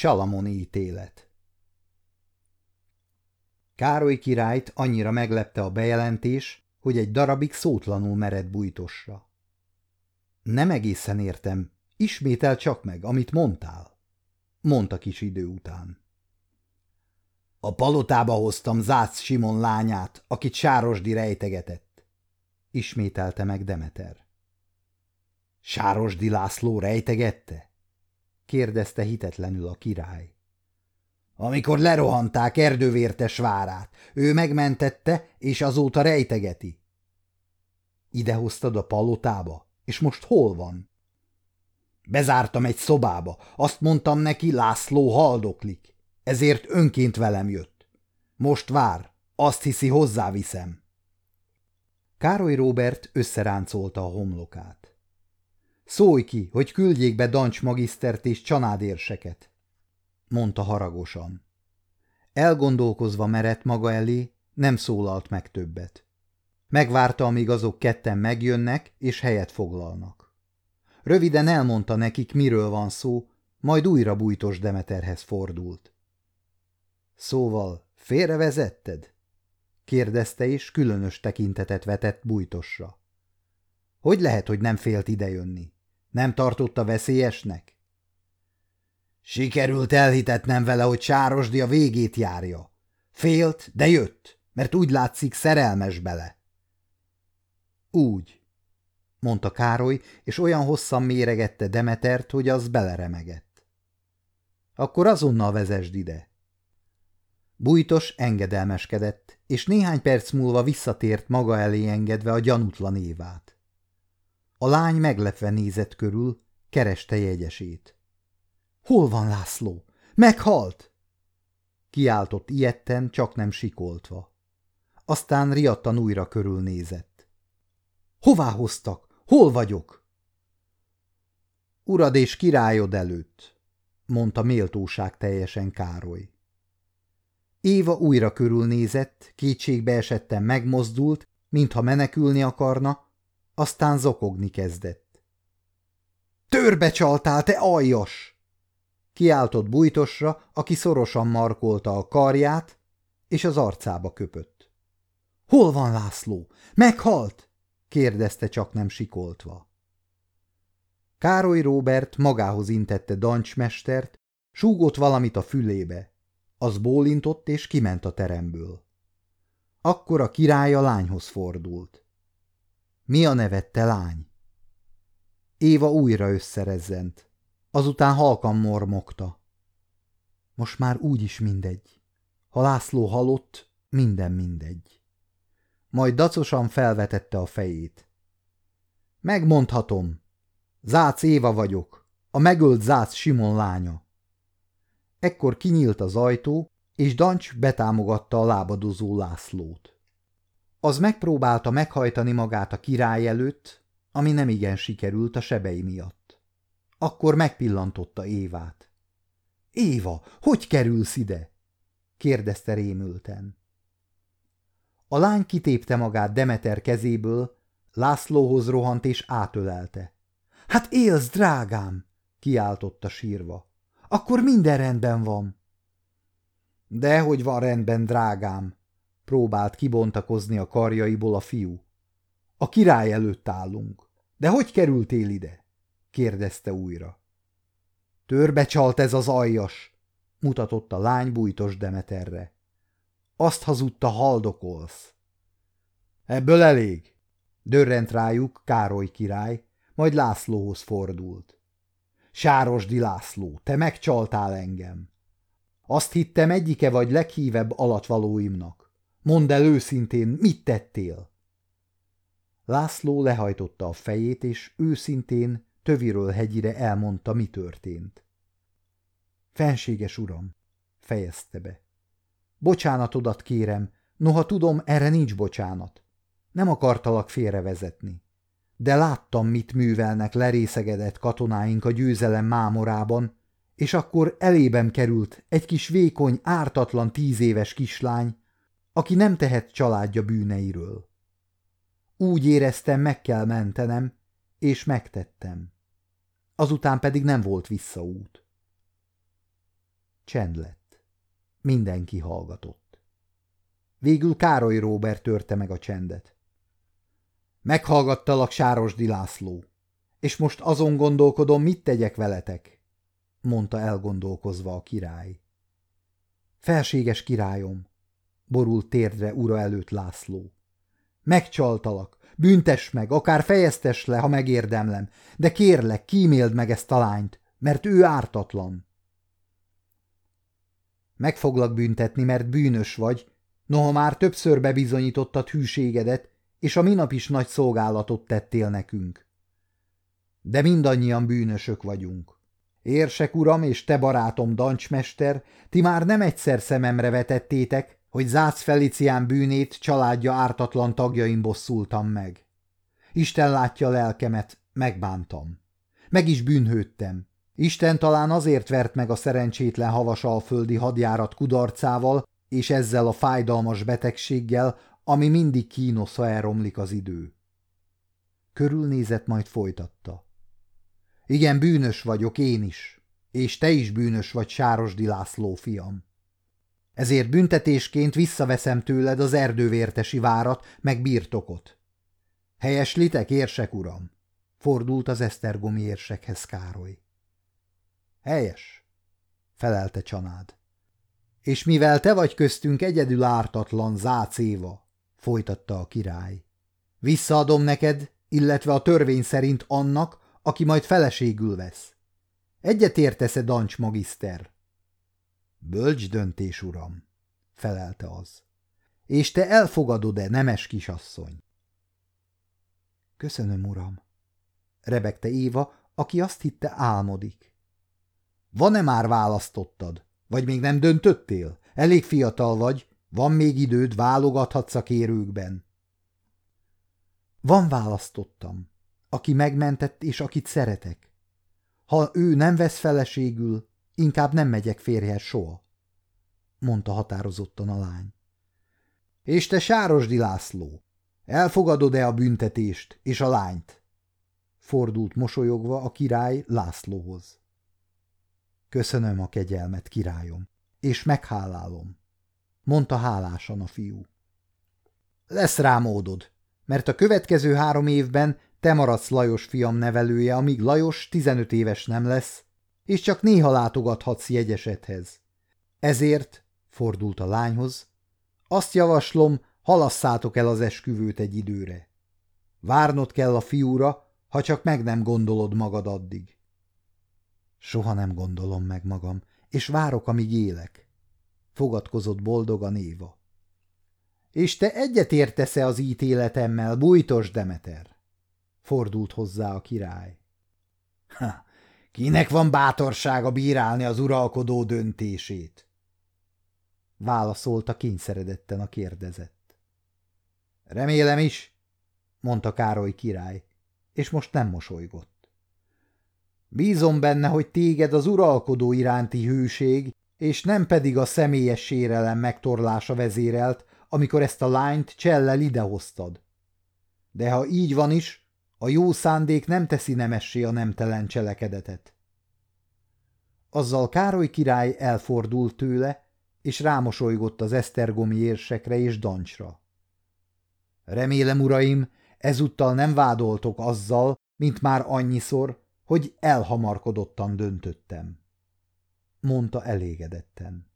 Salamoni ítélet Károly királyt annyira meglepte a bejelentés, hogy egy darabig szótlanul mered bújtosra. Nem egészen értem, ismétel csak meg, amit mondtál, mondta kis idő után. A palotába hoztam Zász Simon lányát, akit Sárosdi rejtegetett, ismételte meg Demeter. Sárosdi László rejtegette? Kérdezte hitetlenül a király. Amikor lerohanták erdővértes várát, ő megmentette, és azóta rejtegeti. Idehoztad a palotába, és most hol van? Bezártam egy szobába, azt mondtam neki, László haldoklik, ezért önként velem jött. Most vár, azt hiszi, hozzáviszem. Károly Róbert összeráncolta a homlokát. Szólj ki, hogy küldjék be Dancs magisztert és csanádérseket, mondta haragosan. Elgondolkozva merett maga elé, nem szólalt meg többet. Megvárta, amíg azok ketten megjönnek és helyet foglalnak. Röviden elmondta nekik, miről van szó, majd újra bújtos Demeterhez fordult. Szóval félrevezetted? kérdezte, és különös tekintetet vetett bújtosra. Hogy lehet, hogy nem félt idejönni? Nem tartotta veszélyesnek? Sikerült elhitetnem vele, hogy Sárosdi a végét járja. Félt, de jött, mert úgy látszik szerelmes bele. Úgy, mondta Károly, és olyan hosszan méregette Demetert, hogy az beleremegett. Akkor azonnal vezesd ide. Bújtos engedelmeskedett, és néhány perc múlva visszatért maga elé engedve a gyanútlan évát. A lány meglepve nézett körül, kereste jegyesét. – Hol van László? Meghalt! Kiáltott ilyetten, csak nem sikoltva. Aztán riadtan újra körülnézett. – Hová hoztak? Hol vagyok? – Urad és királyod előtt – mondta méltóság teljesen Károly. Éva újra körülnézett, kétségbe esetten megmozdult, mintha menekülni akarna, aztán zokogni kezdett. – Törbe csaltál, te aljas! Kiáltott bújtosra, aki szorosan markolta a karját, és az arcába köpött. – Hol van László? Meghalt? – kérdezte csak nem sikoltva. Károly Róbert magához intette dancsmestert, súgott valamit a fülébe. Az bólintott és kiment a teremből. Akkor a király a lányhoz fordult. Mi a neved, lány? Éva újra összerezzent. Azután halkan mormogta. Most már úgy is mindegy. Ha László halott, minden mindegy. Majd dacosan felvetette a fejét. Megmondhatom. Zác Éva vagyok, a megölt Zác Simon lánya. Ekkor kinyílt az ajtó, és Dancs betámogatta a lábadozó Lászlót. Az megpróbálta meghajtani magát a király előtt, ami nem igen sikerült a sebei miatt. Akkor megpillantotta Évát. – Éva, hogy kerülsz ide? – kérdezte rémülten. A lány kitépte magát Demeter kezéből, Lászlóhoz rohant és átölelte. – Hát élsz, drágám! – kiáltotta sírva. – Akkor minden rendben van. – Dehogy van rendben, drágám! Próbált kibontakozni a karjaiból a fiú. A király előtt állunk. De hogy kerültél ide? kérdezte újra. Törbe csalt ez az aljas, mutatott a lány bújtos Demeterre. Azt hazudta haldokolsz. Ebből elég, dörrent rájuk Károly király, majd Lászlóhoz fordult. Sárosdi László, te megcsaltál engem. Azt hittem egyike vagy leghívebb alatvalóimnak. Mondd el őszintén, mit tettél? László lehajtotta a fejét, és őszintén töviről hegyire elmondta, mi történt. Fenséges uram, fejezte be. Bocsánatodat kérem, noha tudom, erre nincs bocsánat. Nem akartalak félrevezetni. De láttam, mit művelnek lerészegedett katonáink a győzelem mámorában, és akkor elébem került egy kis vékony, ártatlan tíz éves kislány, aki nem tehet családja bűneiről. Úgy éreztem, meg kell mentenem, és megtettem. Azután pedig nem volt visszaút. Csend lett. Mindenki hallgatott. Végül Károly Róbert törte meg a csendet. Meghallgattalak Sárosdi László, és most azon gondolkodom, mit tegyek veletek, mondta elgondolkozva a király. Felséges királyom, borult térdre ura előtt László. Megcsaltalak, büntess meg, akár fejeztes le, ha megérdemlem, de kérlek, kíméld meg ezt a lányt, mert ő ártatlan. Meg foglak büntetni, mert bűnös vagy, noha már többször bebizonyítottad hűségedet, és a minap is nagy szolgálatot tettél nekünk. De mindannyian bűnösök vagyunk. Érsek uram és te barátom Dancsmester, ti már nem egyszer szememre vetettétek, hogy Zász Felicián bűnét családja ártatlan tagjaim bosszultam meg. Isten látja lelkemet, megbántam. Meg is bűnhődtem. Isten talán azért vert meg a szerencsétlen havasalföldi hadjárat kudarcával, és ezzel a fájdalmas betegséggel, ami mindig kínos, ha elromlik az idő. Körülnézett, majd folytatta. Igen, bűnös vagyok én is, és te is bűnös vagy, Sárosdi László fiam. Ezért büntetésként visszaveszem tőled az erdővértesi várat, meg birtokot. Helyeslitek, érsek uram? Fordult az esztergomi érsekhez Károly. Helyes, felelte csanád. És mivel te vagy köztünk egyedül ártatlan zácéva, folytatta a király. Visszaadom neked, illetve a törvény szerint annak, aki majd feleségül vesz. Egyet értesz-e, Dancs magiszter? Bölcs döntés, uram, felelte az. És te elfogadod-e, nemes kisasszony? Köszönöm, uram, rebegte Éva, aki azt hitte álmodik. Van-e már választottad? Vagy még nem döntöttél? Elég fiatal vagy, van még időd, válogathatsz a kérőkben. Van választottam, aki megmentett és akit szeretek. Ha ő nem vesz feleségül, inkább nem megyek férjhez soha, mondta határozottan a lány. És te Sárosdi László, elfogadod-e a büntetést és a lányt? Fordult mosolyogva a király Lászlóhoz. Köszönöm a kegyelmet, királyom, és meghálálom mondta hálásan a fiú. Lesz rá módod, mert a következő három évben te maradsz Lajos fiam nevelője, amíg Lajos 15 éves nem lesz, és csak néha látogathatsz jegyesedhez. Ezért, fordult a lányhoz, azt javaslom, halasszátok el az esküvőt egy időre. Várnod kell a fiúra, ha csak meg nem gondolod magad addig. Soha nem gondolom meg magam, és várok, amíg élek fogadkozott boldogan Éva. És te egyetértesz-e az ítéletemmel, bújtos Demeter? Fordult hozzá a király. Ha, kinek van bátorsága bírálni az uralkodó döntését? Válaszolta kényszeredetten a kérdezett. Remélem is, mondta Károly király, és most nem mosolygott. Bízom benne, hogy téged az uralkodó iránti hűség és nem pedig a személyes sérelem megtorlása vezérelt, amikor ezt a lányt csellel idehoztad. De ha így van is, a jó szándék nem teszi nemessé a nemtelen cselekedetet. Azzal Károly király elfordult tőle, és rámosolygott az esztergomi érsekre és dancsra. Remélem, uraim, ezúttal nem vádoltok azzal, mint már annyiszor, hogy elhamarkodottan döntöttem mondta elégedetten.